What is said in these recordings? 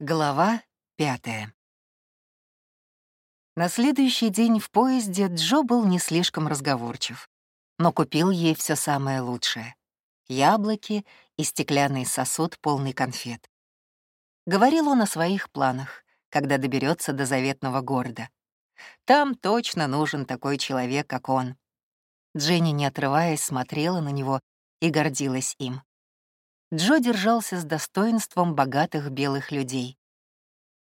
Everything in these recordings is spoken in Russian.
Глава пятая. На следующий день в поезде Джо был не слишком разговорчив, но купил ей все самое лучшее — яблоки и стеклянный сосуд, полный конфет. Говорил он о своих планах, когда доберется до заветного города. Там точно нужен такой человек, как он. Дженни, не отрываясь, смотрела на него и гордилась им. Джо держался с достоинством богатых белых людей.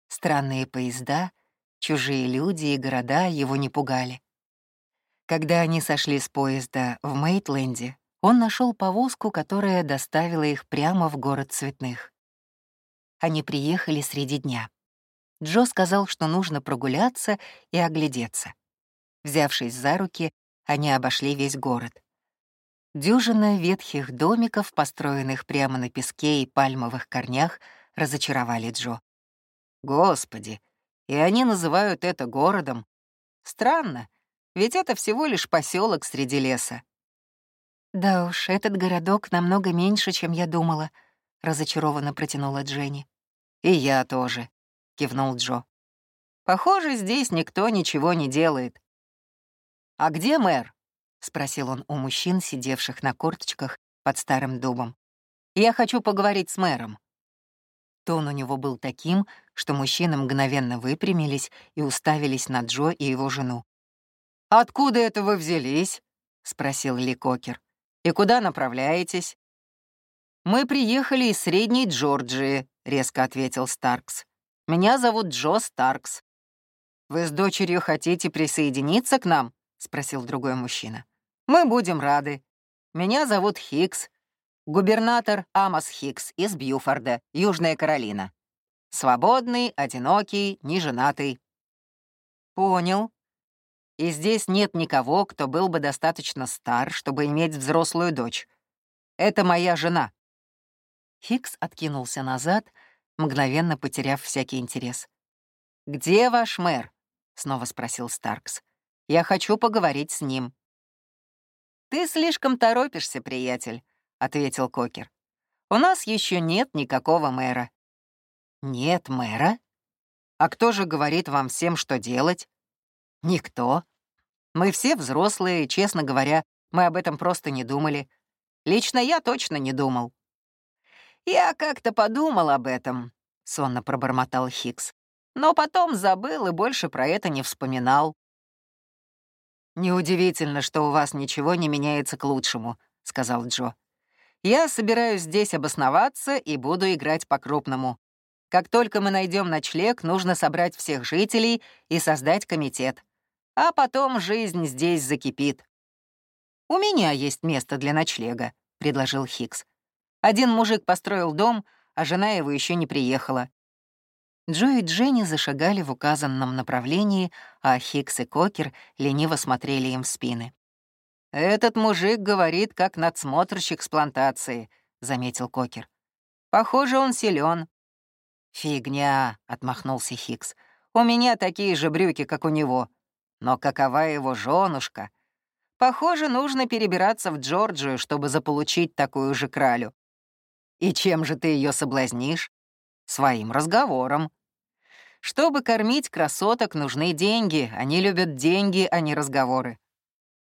Странные поезда, чужие люди и города его не пугали. Когда они сошли с поезда в Мейтленде, он нашел повозку, которая доставила их прямо в город цветных. Они приехали среди дня. Джо сказал, что нужно прогуляться и оглядеться. Взявшись за руки, они обошли весь город. Дюжина ветхих домиков, построенных прямо на песке и пальмовых корнях, разочаровали Джо. Господи, и они называют это городом. Странно, ведь это всего лишь поселок среди леса. «Да уж, этот городок намного меньше, чем я думала», — разочарованно протянула Дженни. «И я тоже», — кивнул Джо. «Похоже, здесь никто ничего не делает». «А где мэр?» — спросил он у мужчин, сидевших на корточках под старым дубом. «Я хочу поговорить с мэром». Тон у него был таким, что мужчины мгновенно выпрямились и уставились на Джо и его жену. «Откуда это вы взялись?» — спросил Ли Кокер. «И куда направляетесь?» «Мы приехали из Средней Джорджии», — резко ответил Старкс. «Меня зовут Джо Старкс». «Вы с дочерью хотите присоединиться к нам?» — спросил другой мужчина. Мы будем рады. Меня зовут Хикс, губернатор Амос Хикс из Бьюфорда, Южная Каролина. Свободный, одинокий, неженатый. Понял. И здесь нет никого, кто был бы достаточно стар, чтобы иметь взрослую дочь. Это моя жена. Хикс откинулся назад, мгновенно потеряв всякий интерес. «Где ваш мэр?» — снова спросил Старкс. «Я хочу поговорить с ним». «Ты слишком торопишься, приятель», — ответил Кокер. «У нас еще нет никакого мэра». «Нет мэра? А кто же говорит вам всем, что делать?» «Никто. Мы все взрослые, честно говоря, мы об этом просто не думали. Лично я точно не думал». «Я как-то подумал об этом», — сонно пробормотал Хикс. «Но потом забыл и больше про это не вспоминал. «Неудивительно, что у вас ничего не меняется к лучшему», — сказал Джо. «Я собираюсь здесь обосноваться и буду играть по-крупному. Как только мы найдем ночлег, нужно собрать всех жителей и создать комитет. А потом жизнь здесь закипит». «У меня есть место для ночлега», — предложил Хикс. «Один мужик построил дом, а жена его еще не приехала. Джо и Дженни зашагали в указанном направлении, а Хикс и Кокер лениво смотрели им в спины. «Этот мужик говорит, как надсмотрщик с плантации», — заметил Кокер. «Похоже, он силен. «Фигня», — отмахнулся Хикс. «У меня такие же брюки, как у него. Но какова его женушка? Похоже, нужно перебираться в Джорджию, чтобы заполучить такую же кралю. И чем же ты ее соблазнишь? Своим разговором. Чтобы кормить красоток, нужны деньги. Они любят деньги, а не разговоры.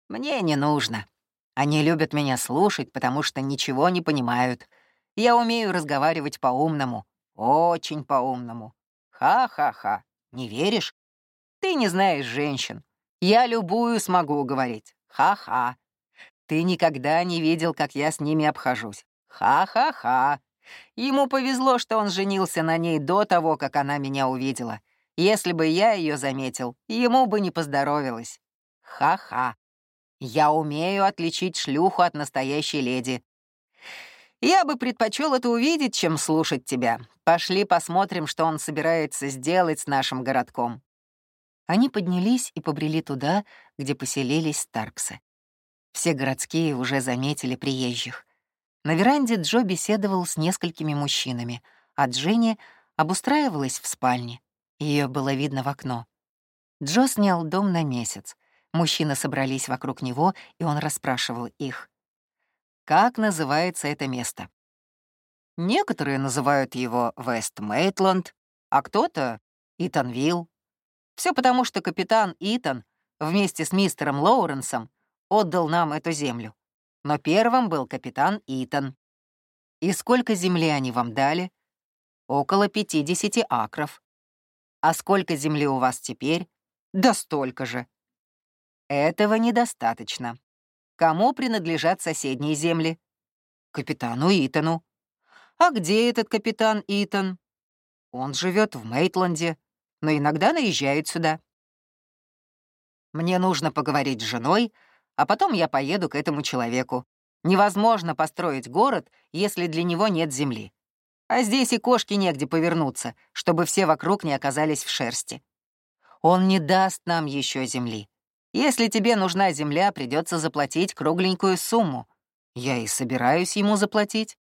Мне не нужно. Они любят меня слушать, потому что ничего не понимают. Я умею разговаривать по-умному. Очень по-умному. Ха-ха-ха. Не веришь? Ты не знаешь женщин. Я любую смогу уговорить. Ха-ха. Ты никогда не видел, как я с ними обхожусь. Ха-ха-ха. Ему повезло, что он женился на ней до того, как она меня увидела. Если бы я ее заметил, ему бы не поздоровилось. Ха-ха. Я умею отличить шлюху от настоящей леди. Я бы предпочел это увидеть, чем слушать тебя. Пошли посмотрим, что он собирается сделать с нашим городком. Они поднялись и побрели туда, где поселились Старксы. Все городские уже заметили приезжих. На веранде Джо беседовал с несколькими мужчинами, а Дженни обустраивалась в спальне. Ее было видно в окно. Джо снял дом на месяц. Мужчины собрались вокруг него, и он расспрашивал их. «Как называется это место?» Некоторые называют его Вест Мейтланд, а кто-то — Итанвилл. Все потому, что капитан Итан вместе с мистером Лоуренсом отдал нам эту землю. Но первым был капитан Итан. И сколько земли они вам дали? Около 50 акров. А сколько земли у вас теперь? Да столько же. Этого недостаточно. Кому принадлежат соседние земли? Капитану Итану. А где этот капитан Итан? Он живет в Мейтланде, но иногда наезжает сюда. Мне нужно поговорить с женой, а потом я поеду к этому человеку. Невозможно построить город, если для него нет земли. А здесь и кошки негде повернуться, чтобы все вокруг не оказались в шерсти. Он не даст нам еще земли. Если тебе нужна земля, придется заплатить кругленькую сумму. Я и собираюсь ему заплатить.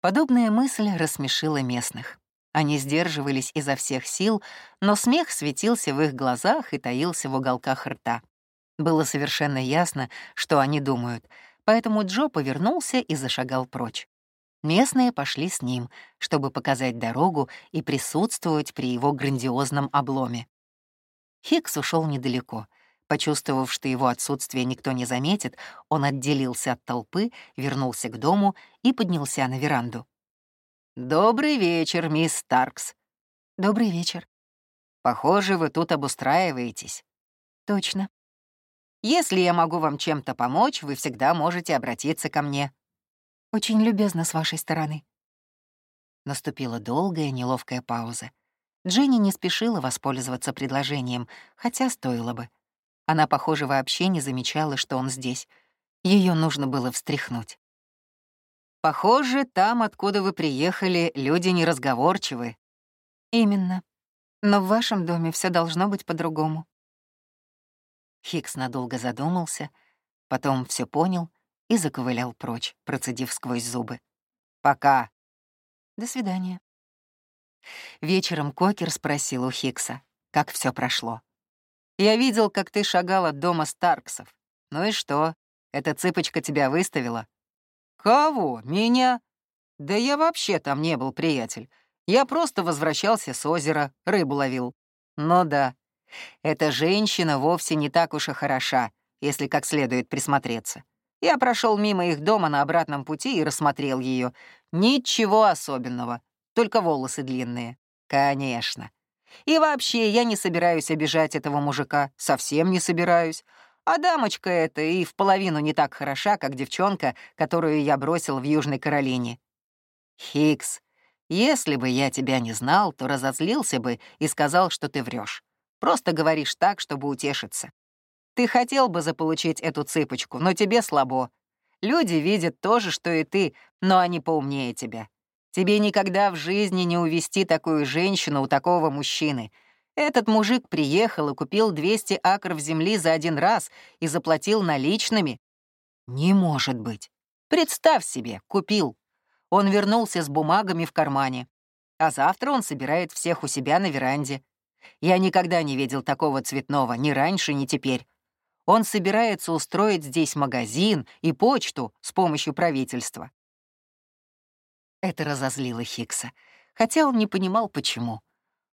Подобная мысль рассмешила местных. Они сдерживались изо всех сил, но смех светился в их глазах и таился в уголках рта. Было совершенно ясно, что они думают, поэтому Джо повернулся и зашагал прочь. Местные пошли с ним, чтобы показать дорогу и присутствовать при его грандиозном обломе. Хикс ушел недалеко. Почувствовав, что его отсутствие никто не заметит, он отделился от толпы, вернулся к дому и поднялся на веранду. «Добрый вечер, мисс Старкс». «Добрый вечер». «Похоже, вы тут обустраиваетесь». «Точно». «Если я могу вам чем-то помочь, вы всегда можете обратиться ко мне». «Очень любезно с вашей стороны». Наступила долгая, неловкая пауза. Дженни не спешила воспользоваться предложением, хотя стоило бы. Она, похоже, вообще не замечала, что он здесь. Ее нужно было встряхнуть. «Похоже, там, откуда вы приехали, люди неразговорчивы». «Именно. Но в вашем доме все должно быть по-другому». Хикс надолго задумался, потом все понял и заковылял прочь, процедив сквозь зубы. «Пока». «До свидания». Вечером Кокер спросил у Хикса, как все прошло. Я видел, как ты шагал от дома Старксов. Ну и что? Эта цыпочка тебя выставила? Кого? Меня? Да я вообще там не был, приятель. Я просто возвращался с озера, рыбу ловил. Ну да, эта женщина вовсе не так уж и хороша, если как следует присмотреться. Я прошел мимо их дома на обратном пути и рассмотрел ее. Ничего особенного, только волосы длинные. Конечно. И вообще, я не собираюсь обижать этого мужика, совсем не собираюсь. А дамочка эта и в половину не так хороша, как девчонка, которую я бросил в Южной Каролине. Хикс, если бы я тебя не знал, то разозлился бы и сказал, что ты врешь. Просто говоришь так, чтобы утешиться. Ты хотел бы заполучить эту цыпочку, но тебе слабо. Люди видят то же, что и ты, но они поумнее тебя. Тебе никогда в жизни не увести такую женщину у такого мужчины. Этот мужик приехал и купил 200 акров земли за один раз и заплатил наличными. Не может быть. Представь себе, купил. Он вернулся с бумагами в кармане. А завтра он собирает всех у себя на веранде. Я никогда не видел такого цветного, ни раньше, ни теперь. Он собирается устроить здесь магазин и почту с помощью правительства. Это разозлило Хикса, хотя он не понимал, почему.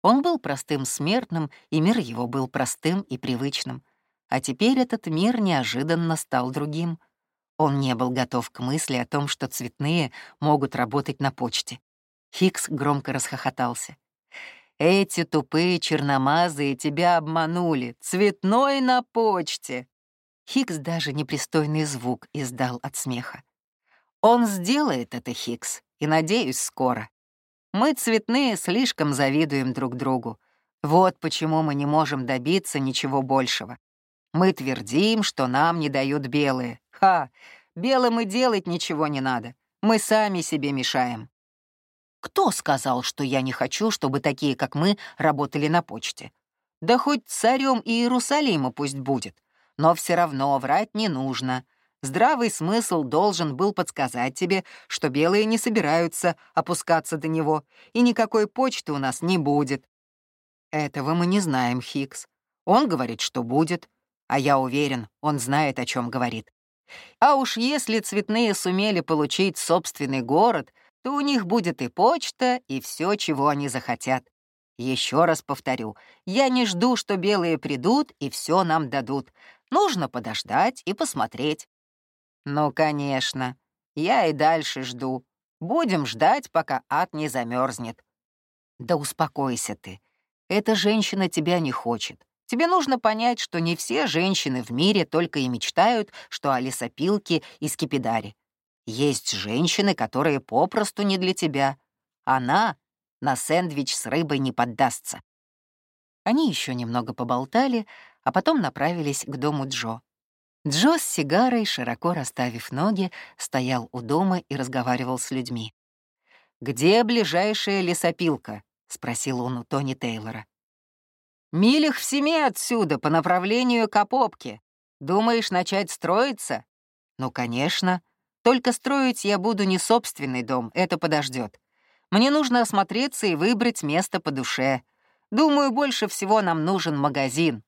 Он был простым смертным, и мир его был простым и привычным. А теперь этот мир неожиданно стал другим. Он не был готов к мысли о том, что цветные могут работать на почте. Хикс громко расхохотался. «Эти тупые черномазые тебя обманули! Цветной на почте!» Хикс даже непристойный звук издал от смеха. «Он сделает это, Хикс и, надеюсь, скоро. Мы, цветные, слишком завидуем друг другу. Вот почему мы не можем добиться ничего большего. Мы твердим, что нам не дают белые. Ха! Белым и делать ничего не надо. Мы сами себе мешаем. Кто сказал, что я не хочу, чтобы такие, как мы, работали на почте? Да хоть царем Иерусалима пусть будет. Но все равно врать не нужно. Здравый смысл должен был подсказать тебе, что белые не собираются опускаться до него, и никакой почты у нас не будет. Этого мы не знаем, Хикс. Он говорит, что будет, а я уверен, он знает, о чем говорит. А уж если цветные сумели получить собственный город, то у них будет и почта, и все, чего они захотят. Еще раз повторю, я не жду, что белые придут и все нам дадут. Нужно подождать и посмотреть. Ну, конечно, я и дальше жду. Будем ждать, пока ад не замерзнет. Да успокойся ты. Эта женщина тебя не хочет. Тебе нужно понять, что не все женщины в мире только и мечтают, что о лесопилке и скипидаре. Есть женщины, которые попросту не для тебя. Она на сэндвич с рыбой не поддастся. Они еще немного поболтали, а потом направились к дому Джо. Джо с сигарой, широко расставив ноги, стоял у дома и разговаривал с людьми. «Где ближайшая лесопилка?» — спросил он у Тони Тейлора. «Милях в семи отсюда, по направлению к Апопке. Думаешь начать строиться?» «Ну, конечно. Только строить я буду не собственный дом, это подождет. Мне нужно осмотреться и выбрать место по душе. Думаю, больше всего нам нужен магазин».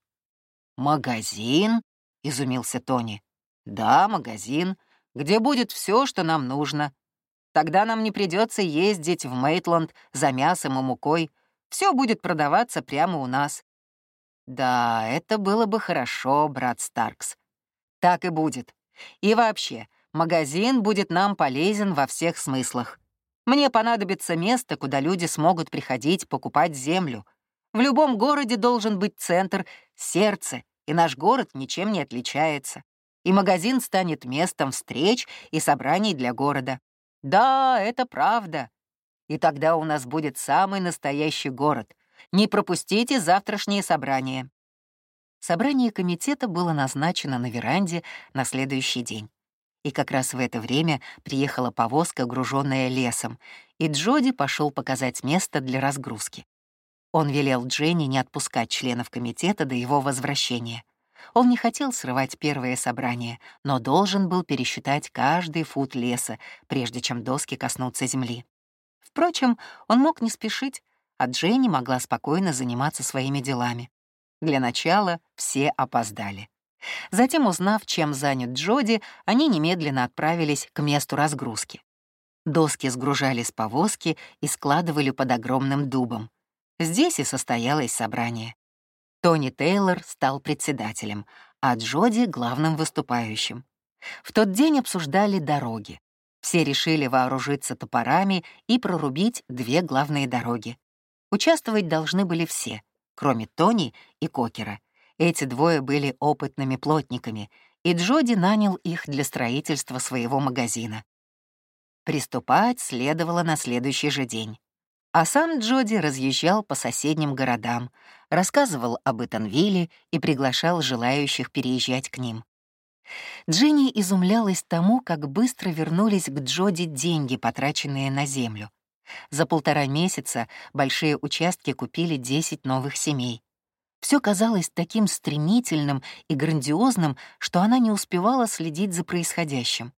«Магазин?» — изумился Тони. «Да, магазин, где будет все, что нам нужно. Тогда нам не придется ездить в Мейтланд за мясом и мукой. Все будет продаваться прямо у нас». «Да, это было бы хорошо, брат Старкс. Так и будет. И вообще, магазин будет нам полезен во всех смыслах. Мне понадобится место, куда люди смогут приходить покупать землю. В любом городе должен быть центр, сердце, и наш город ничем не отличается. И магазин станет местом встреч и собраний для города. Да, это правда. И тогда у нас будет самый настоящий город. Не пропустите завтрашнее собрание. Собрание комитета было назначено на веранде на следующий день. И как раз в это время приехала повозка, груженная лесом, и Джоди пошел показать место для разгрузки. Он велел Дженни не отпускать членов комитета до его возвращения. Он не хотел срывать первое собрание, но должен был пересчитать каждый фут леса, прежде чем доски коснутся земли. Впрочем, он мог не спешить, а Дженни могла спокойно заниматься своими делами. Для начала все опоздали. Затем, узнав, чем занят Джоди, они немедленно отправились к месту разгрузки. Доски сгружали с повозки и складывали под огромным дубом. Здесь и состоялось собрание. Тони Тейлор стал председателем, а Джоди — главным выступающим. В тот день обсуждали дороги. Все решили вооружиться топорами и прорубить две главные дороги. Участвовать должны были все, кроме Тони и Кокера — эти двое были опытными плотниками, и Джоди нанял их для строительства своего магазина. Приступать следовало на следующий же день. А сам Джоди разъезжал по соседним городам, рассказывал об Итанвилле и приглашал желающих переезжать к ним. Дженни изумлялась тому, как быстро вернулись к Джоди деньги, потраченные на землю. За полтора месяца большие участки купили 10 новых семей. Все казалось таким стремительным и грандиозным, что она не успевала следить за происходящим.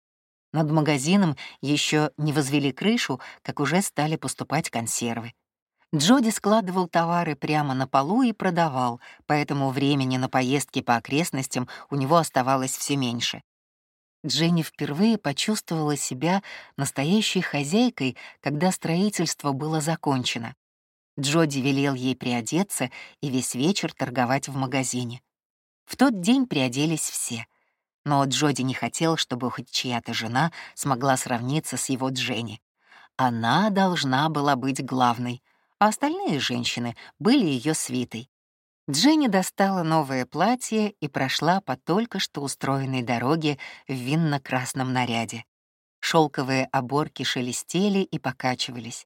Над магазином еще не возвели крышу, как уже стали поступать консервы. Джоди складывал товары прямо на полу и продавал, поэтому времени на поездки по окрестностям у него оставалось все меньше. Дженни впервые почувствовала себя настоящей хозяйкой, когда строительство было закончено. Джоди велел ей приодеться и весь вечер торговать в магазине. В тот день приоделись все. Но Джоди не хотел, чтобы хоть чья-то жена смогла сравниться с его Дженни. Она должна была быть главной, а остальные женщины были ее свитой. Дженни достала новое платье и прошла по только что устроенной дороге в винно-красном наряде. Шелковые оборки шелестели и покачивались.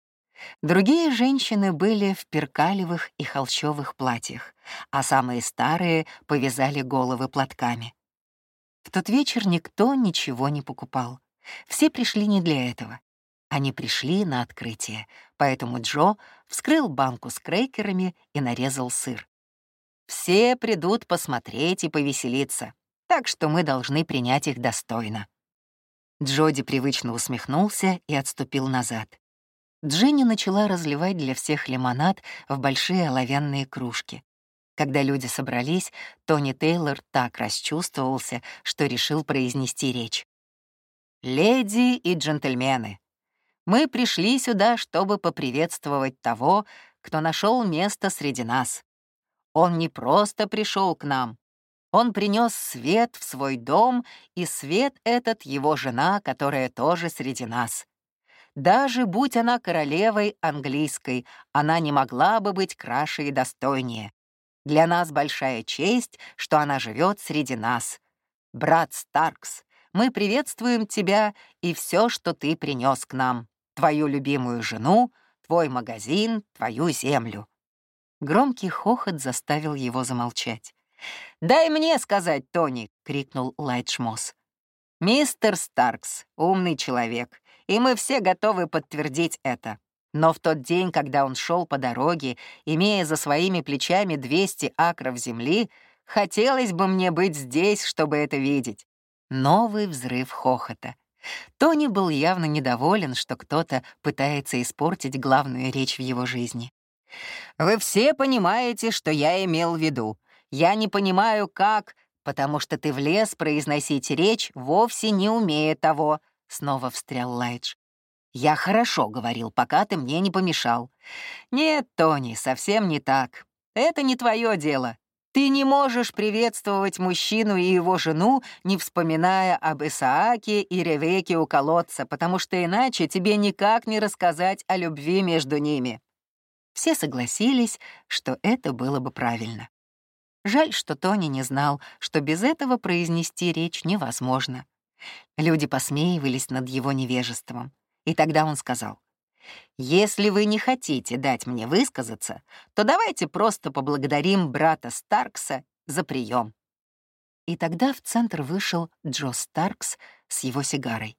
Другие женщины были в перкалевых и холщовых платьях, а самые старые повязали головы платками. В тот вечер никто ничего не покупал. Все пришли не для этого. Они пришли на открытие, поэтому Джо вскрыл банку с крекерами и нарезал сыр. Все придут посмотреть и повеселиться, так что мы должны принять их достойно. Джоди привычно усмехнулся и отступил назад. Дженни начала разливать для всех лимонад в большие оловянные кружки. Когда люди собрались, Тони Тейлор так расчувствовался, что решил произнести речь. «Леди и джентльмены, мы пришли сюда, чтобы поприветствовать того, кто нашел место среди нас. Он не просто пришел к нам, он принес свет в свой дом, и свет этот — его жена, которая тоже среди нас. Даже будь она королевой английской, она не могла бы быть краше и достойнее. Для нас большая честь, что она живет среди нас. Брат Старкс, мы приветствуем тебя и все, что ты принес к нам. Твою любимую жену, твой магазин, твою землю». Громкий хохот заставил его замолчать. «Дай мне сказать, Тони!» — крикнул Лайтшмос. «Мистер Старкс — умный человек, и мы все готовы подтвердить это. Но в тот день, когда он шел по дороге, имея за своими плечами 200 акров земли, хотелось бы мне быть здесь, чтобы это видеть». Новый взрыв хохота. Тони был явно недоволен, что кто-то пытается испортить главную речь в его жизни. «Вы все понимаете, что я имел в виду. Я не понимаю, как, потому что ты влез произносить речь, вовсе не умея того», — снова встрял Лайдж. «Я хорошо говорил, пока ты мне не помешал». «Нет, Тони, совсем не так. Это не твое дело. Ты не можешь приветствовать мужчину и его жену, не вспоминая об Исааке и Ревеке у колодца, потому что иначе тебе никак не рассказать о любви между ними». Все согласились, что это было бы правильно. Жаль, что Тони не знал, что без этого произнести речь невозможно. Люди посмеивались над его невежеством. И тогда он сказал, «Если вы не хотите дать мне высказаться, то давайте просто поблагодарим брата Старкса за прием». И тогда в центр вышел Джо Старкс с его сигарой.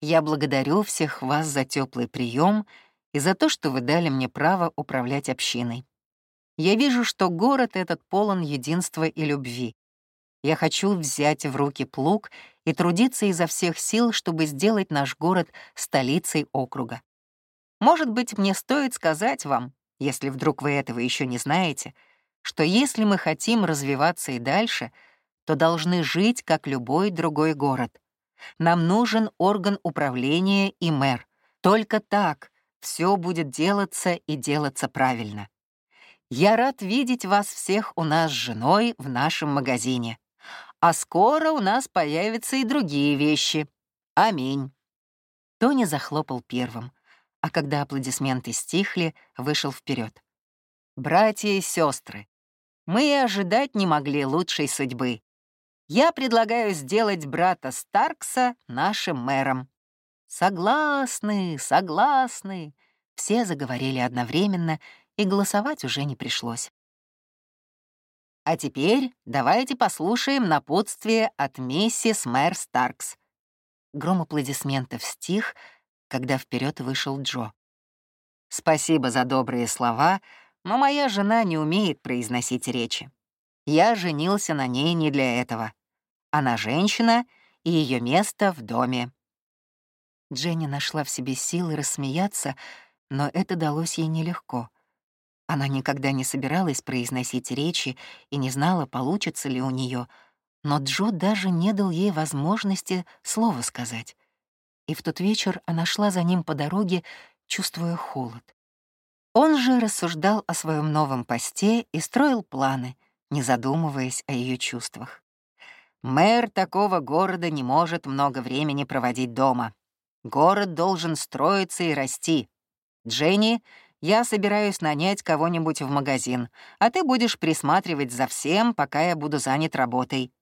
«Я благодарю всех вас за теплый прием и за то, что вы дали мне право управлять общиной. Я вижу, что город этот полон единства и любви. Я хочу взять в руки плуг и трудиться изо всех сил, чтобы сделать наш город столицей округа. Может быть, мне стоит сказать вам, если вдруг вы этого еще не знаете, что если мы хотим развиваться и дальше, то должны жить, как любой другой город. Нам нужен орган управления и мэр. Только так все будет делаться и делаться правильно. Я рад видеть вас всех у нас с женой в нашем магазине. А скоро у нас появятся и другие вещи. Аминь». Тони захлопал первым, а когда аплодисменты стихли, вышел вперед. «Братья и сестры, мы и ожидать не могли лучшей судьбы. Я предлагаю сделать брата Старкса нашим мэром». «Согласны, согласны», — все заговорили одновременно, и голосовать уже не пришлось. А теперь давайте послушаем напутствие от миссис Мэр Старкс. Гром аплодисментов стих, когда вперед вышел Джо. Спасибо за добрые слова, но моя жена не умеет произносить речи. Я женился на ней не для этого. Она женщина, и ее место в доме. Дженни нашла в себе силы рассмеяться, но это далось ей нелегко — она никогда не собиралась произносить речи и не знала, получится ли у нее, но Джо даже не дал ей возможности слова сказать. И в тот вечер она шла за ним по дороге, чувствуя холод. Он же рассуждал о своем новом посте и строил планы, не задумываясь о ее чувствах. Мэр такого города не может много времени проводить дома. Город должен строиться и расти. Дженни я собираюсь нанять кого-нибудь в магазин, а ты будешь присматривать за всем, пока я буду занят работой».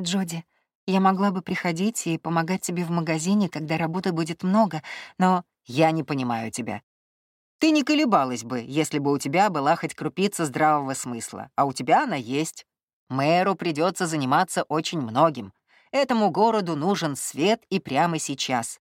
«Джоди, я могла бы приходить и помогать тебе в магазине, когда работы будет много, но...» «Я не понимаю тебя. Ты не колебалась бы, если бы у тебя была хоть крупица здравого смысла, а у тебя она есть. Мэру придется заниматься очень многим. Этому городу нужен свет и прямо сейчас».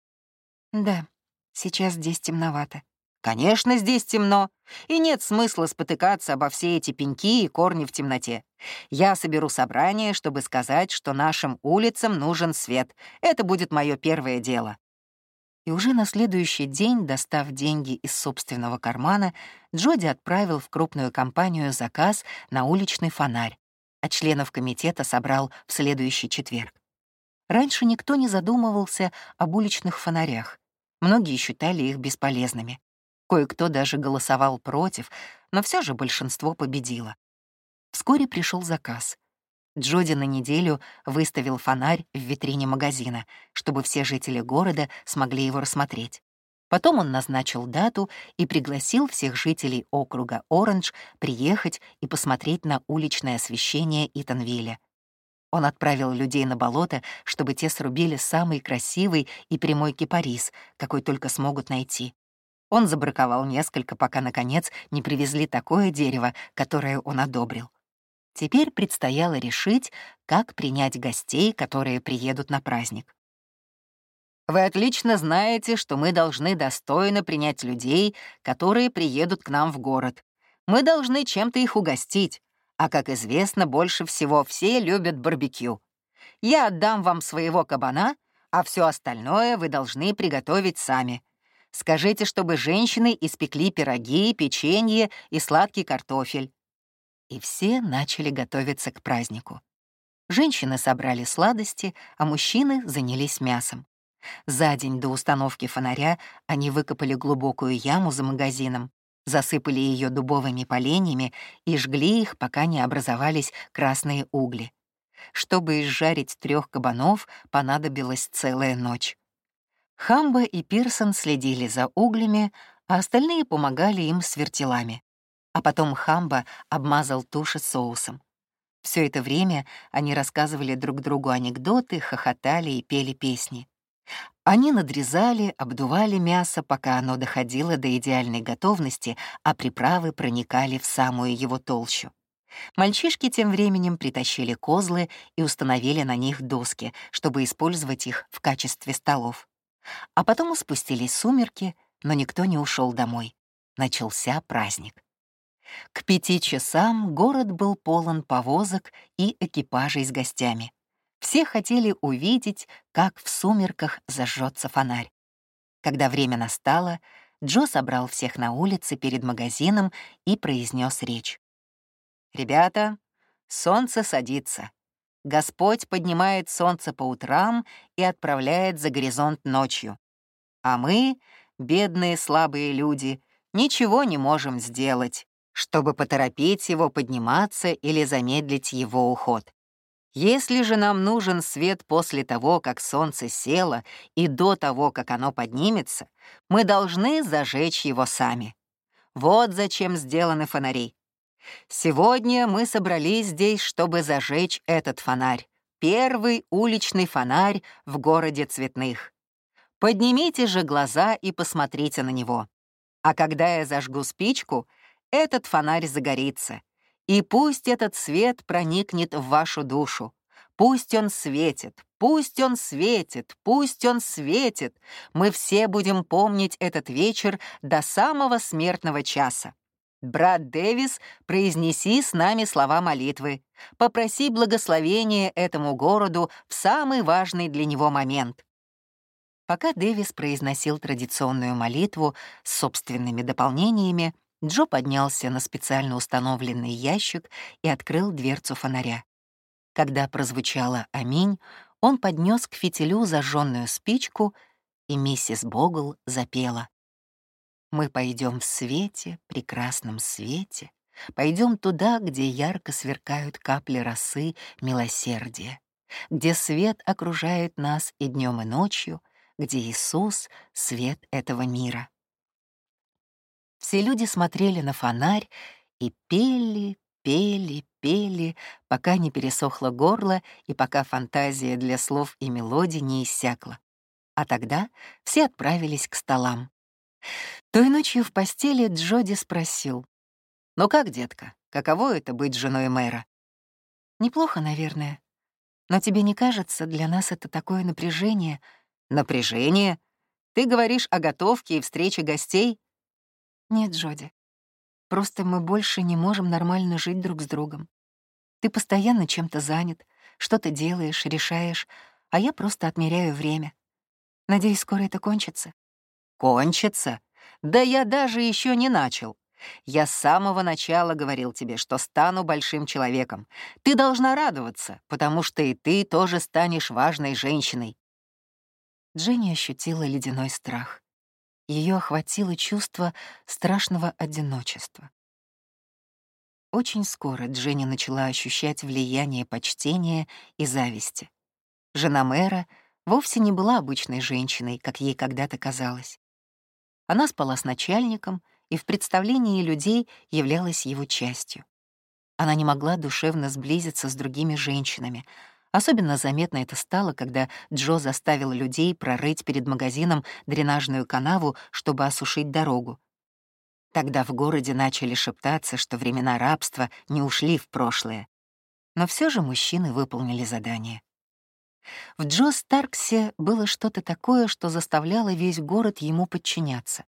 «Да, сейчас здесь темновато. Конечно, здесь темно, и нет смысла спотыкаться обо все эти пеньки и корни в темноте. Я соберу собрание, чтобы сказать, что нашим улицам нужен свет. Это будет мое первое дело. И уже на следующий день, достав деньги из собственного кармана, Джоди отправил в крупную компанию заказ на уличный фонарь, а членов комитета собрал в следующий четверг. Раньше никто не задумывался об уличных фонарях. Многие считали их бесполезными. Кое-кто даже голосовал против, но все же большинство победило. Вскоре пришел заказ. Джоди на неделю выставил фонарь в витрине магазина, чтобы все жители города смогли его рассмотреть. Потом он назначил дату и пригласил всех жителей округа Оранж приехать и посмотреть на уличное освещение Итанвилля. Он отправил людей на болото, чтобы те срубили самый красивый и прямой кипарис, какой только смогут найти. Он забраковал несколько, пока, наконец, не привезли такое дерево, которое он одобрил. Теперь предстояло решить, как принять гостей, которые приедут на праздник. Вы отлично знаете, что мы должны достойно принять людей, которые приедут к нам в город. Мы должны чем-то их угостить, а, как известно, больше всего все любят барбекю. Я отдам вам своего кабана, а все остальное вы должны приготовить сами. Скажите, чтобы женщины испекли пироги, печенье и сладкий картофель». И все начали готовиться к празднику. Женщины собрали сладости, а мужчины занялись мясом. За день до установки фонаря они выкопали глубокую яму за магазином, засыпали ее дубовыми поленьями и жгли их, пока не образовались красные угли. Чтобы изжарить трех кабанов, понадобилась целая ночь. Хамба и Пирсон следили за углями, а остальные помогали им с вертелами. А потом Хамба обмазал туши соусом. Все это время они рассказывали друг другу анекдоты, хохотали и пели песни. Они надрезали, обдували мясо, пока оно доходило до идеальной готовности, а приправы проникали в самую его толщу. Мальчишки тем временем притащили козлы и установили на них доски, чтобы использовать их в качестве столов. А потом спустились сумерки, но никто не ушел домой. Начался праздник. К пяти часам город был полон повозок и экипажей с гостями. Все хотели увидеть, как в сумерках зажжется фонарь. Когда время настало, Джо собрал всех на улице перед магазином и произнес речь. «Ребята, солнце садится. Господь поднимает солнце по утрам и отправляет за горизонт ночью. А мы, бедные слабые люди, ничего не можем сделать, чтобы поторопить его подниматься или замедлить его уход. Если же нам нужен свет после того, как солнце село, и до того, как оно поднимется, мы должны зажечь его сами. Вот зачем сделаны фонари. Сегодня мы собрались здесь, чтобы зажечь этот фонарь. Первый уличный фонарь в городе Цветных. Поднимите же глаза и посмотрите на него. А когда я зажгу спичку, этот фонарь загорится. И пусть этот свет проникнет в вашу душу. Пусть он светит, пусть он светит, пусть он светит. Мы все будем помнить этот вечер до самого смертного часа. Брат Дэвис, произнеси с нами слова молитвы. Попроси благословения этому городу в самый важный для него момент. Пока Дэвис произносил традиционную молитву с собственными дополнениями, Джо поднялся на специально установленный ящик и открыл дверцу фонаря. Когда прозвучало «Аминь», он поднес к фитилю зажженную спичку, и миссис Богл запела. Мы пойдем в свете, прекрасном свете, пойдем туда, где ярко сверкают капли росы милосердия, где свет окружает нас и днем, и ночью, где Иисус — свет этого мира. Все люди смотрели на фонарь и пели, пели, пели, пока не пересохло горло и пока фантазия для слов и мелодий не иссякла. А тогда все отправились к столам. Той ночью в постели Джоди спросил. «Ну как, детка, каково это быть женой мэра?» «Неплохо, наверное. Но тебе не кажется, для нас это такое напряжение?» «Напряжение? Ты говоришь о готовке и встрече гостей?» «Нет, Джоди. Просто мы больше не можем нормально жить друг с другом. Ты постоянно чем-то занят, что-то делаешь, решаешь, а я просто отмеряю время. Надеюсь, скоро это кончится. Кончится? Да я даже еще не начал. Я с самого начала говорил тебе, что стану большим человеком. Ты должна радоваться, потому что и ты тоже станешь важной женщиной. Дженни ощутила ледяной страх. ее охватило чувство страшного одиночества. Очень скоро Дженни начала ощущать влияние почтения и зависти. Жена мэра вовсе не была обычной женщиной, как ей когда-то казалось. Она спала с начальником и в представлении людей являлась его частью. Она не могла душевно сблизиться с другими женщинами. Особенно заметно это стало, когда Джо заставил людей прорыть перед магазином дренажную канаву, чтобы осушить дорогу. Тогда в городе начали шептаться, что времена рабства не ушли в прошлое. Но все же мужчины выполнили задание. В Джо Старксе было что-то такое, что заставляло весь город ему подчиняться.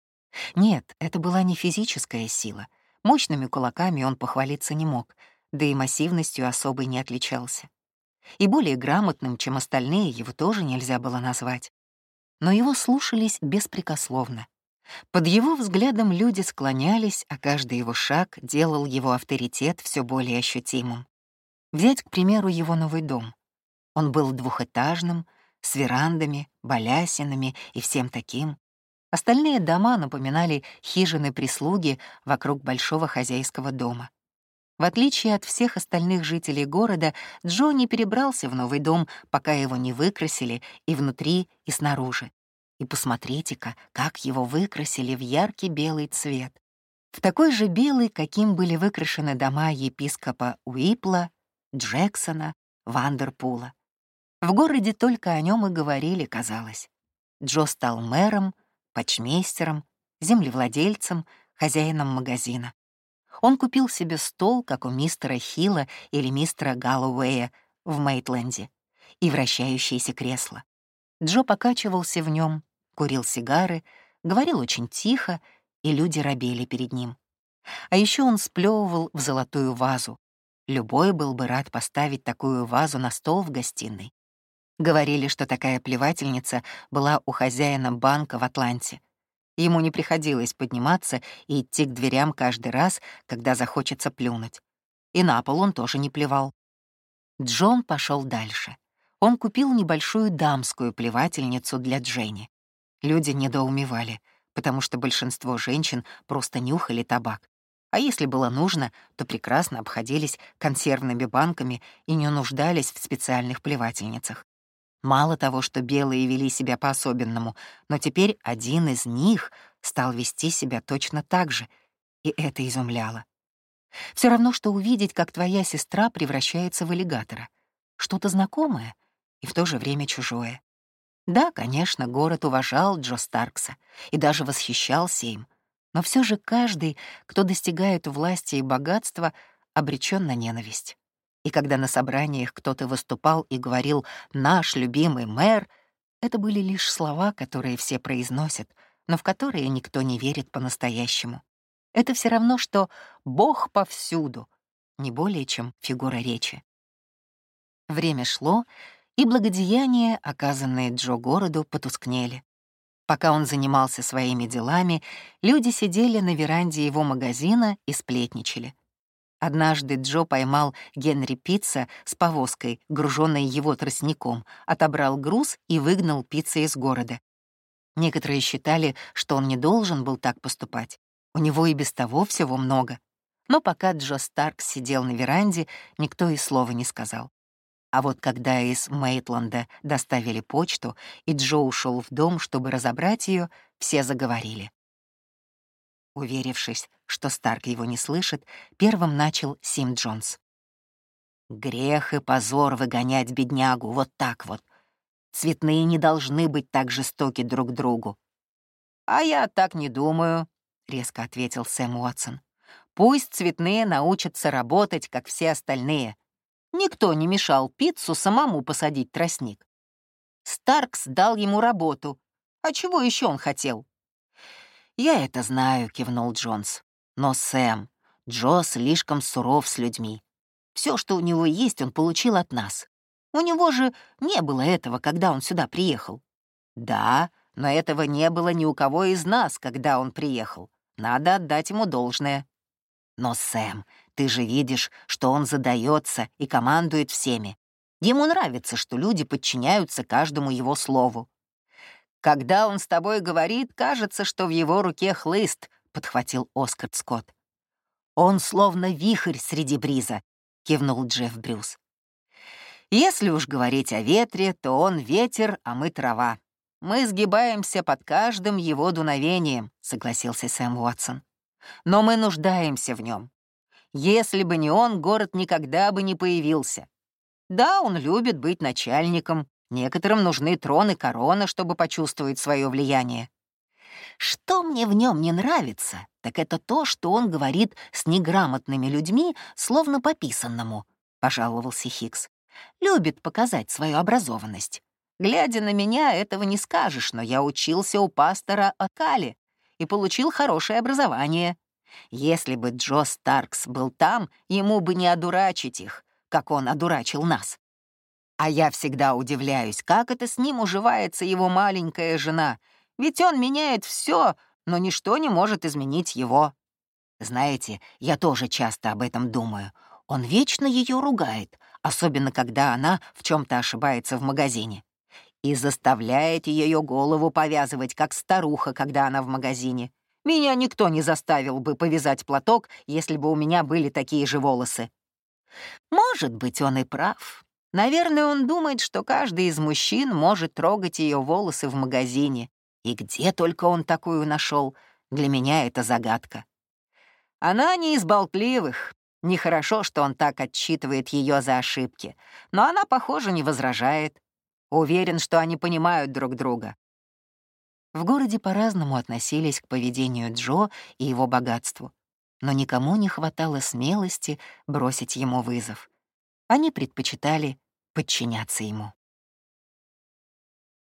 Нет, это была не физическая сила. Мощными кулаками он похвалиться не мог, да и массивностью особой не отличался. И более грамотным, чем остальные, его тоже нельзя было назвать. Но его слушались беспрекословно. Под его взглядом люди склонялись, а каждый его шаг делал его авторитет все более ощутимым. Взять, к примеру, его новый дом. Он был двухэтажным, с верандами, балясинами и всем таким. Остальные дома напоминали хижины прислуги вокруг большого хозяйского дома. В отличие от всех остальных жителей города, Джо не перебрался в новый дом, пока его не выкрасили и внутри, и снаружи. И посмотрите-ка, как его выкрасили в яркий белый цвет. В такой же белый, каким были выкрашены дома епископа Уипла, Джексона, Вандерпула. В городе только о нем и говорили, казалось. Джо стал мэром, почмейстером, землевладельцем, хозяином магазина. Он купил себе стол, как у мистера Хилла или мистера Галлоуэя в Мейтленде, и вращающееся кресло. Джо покачивался в нем, курил сигары, говорил очень тихо, и люди робели перед ним. А еще он сплевывал в золотую вазу. Любой был бы рад поставить такую вазу на стол в гостиной. Говорили, что такая плевательница была у хозяина банка в Атланте. Ему не приходилось подниматься и идти к дверям каждый раз, когда захочется плюнуть. И на пол он тоже не плевал. Джон пошел дальше. Он купил небольшую дамскую плевательницу для Дженни. Люди недоумевали, потому что большинство женщин просто нюхали табак. А если было нужно, то прекрасно обходились консервными банками и не нуждались в специальных плевательницах. Мало того, что белые вели себя по-особенному, но теперь один из них стал вести себя точно так же, и это изумляло. Все равно, что увидеть, как твоя сестра превращается в аллигатора. Что-то знакомое и в то же время чужое. Да, конечно, город уважал Джо Старкса и даже восхищался им, но все же каждый, кто достигает власти и богатства, обречен на ненависть. И когда на собраниях кто-то выступал и говорил «наш любимый мэр», это были лишь слова, которые все произносят, но в которые никто не верит по-настоящему. Это все равно, что «Бог повсюду», не более чем фигура речи. Время шло, и благодеяния, оказанные Джо городу, потускнели. Пока он занимался своими делами, люди сидели на веранде его магазина и сплетничали. Однажды Джо поймал Генри Пицца с повозкой, груженной его тростником, отобрал груз и выгнал Пицца из города. Некоторые считали, что он не должен был так поступать. У него и без того всего много. Но пока Джо Старк сидел на веранде, никто и слова не сказал. А вот когда из Мейтланда доставили почту, и Джо ушел в дом, чтобы разобрать ее, все заговорили. Уверившись, что Старк его не слышит, первым начал Сим Джонс. «Грех и позор выгонять беднягу вот так вот. Цветные не должны быть так жестоки друг другу». «А я так не думаю», — резко ответил Сэм Уотсон. «Пусть цветные научатся работать, как все остальные. Никто не мешал пиццу самому посадить тростник. Старкс дал ему работу. А чего еще он хотел? «Я это знаю», — кивнул Джонс. «Но Сэм, Джо слишком суров с людьми. Все, что у него есть, он получил от нас. У него же не было этого, когда он сюда приехал». «Да, но этого не было ни у кого из нас, когда он приехал. Надо отдать ему должное». «Но, Сэм, ты же видишь, что он задается и командует всеми. Ему нравится, что люди подчиняются каждому его слову. Когда он с тобой говорит, кажется, что в его руке хлыст, подхватил Оскар Скотт. Он словно вихрь среди бриза, кивнул Джефф Брюс. Если уж говорить о ветре, то он ветер, а мы трава. Мы сгибаемся под каждым его дуновением, согласился Сэм Уотсон. Но мы нуждаемся в нем. Если бы не он, город никогда бы не появился. Да, он любит быть начальником, некоторым нужны трон и корона, чтобы почувствовать свое влияние. Что мне в нем не нравится, так это то, что он говорит с неграмотными людьми, словно по писанному, — пожаловался Хикс. Любит показать свою образованность. Глядя на меня, этого не скажешь, но я учился у пастора Акали и получил хорошее образование. Если бы Джо Старкс был там, ему бы не одурачить их, как он одурачил нас. А я всегда удивляюсь, как это с ним уживается его маленькая жена, ведь он меняет все, но ничто не может изменить его. Знаете, я тоже часто об этом думаю. Он вечно ее ругает, особенно когда она в чем то ошибается в магазине. И заставляет ее голову повязывать, как старуха, когда она в магазине. Меня никто не заставил бы повязать платок, если бы у меня были такие же волосы. Может быть, он и прав. Наверное, он думает, что каждый из мужчин может трогать ее волосы в магазине. И где только он такую нашел, для меня это загадка. Она не из болтливых. Нехорошо, что он так отчитывает ее за ошибки, но она, похоже, не возражает. Уверен, что они понимают друг друга. В городе по-разному относились к поведению Джо и его богатству, но никому не хватало смелости бросить ему вызов. Они предпочитали подчиняться ему.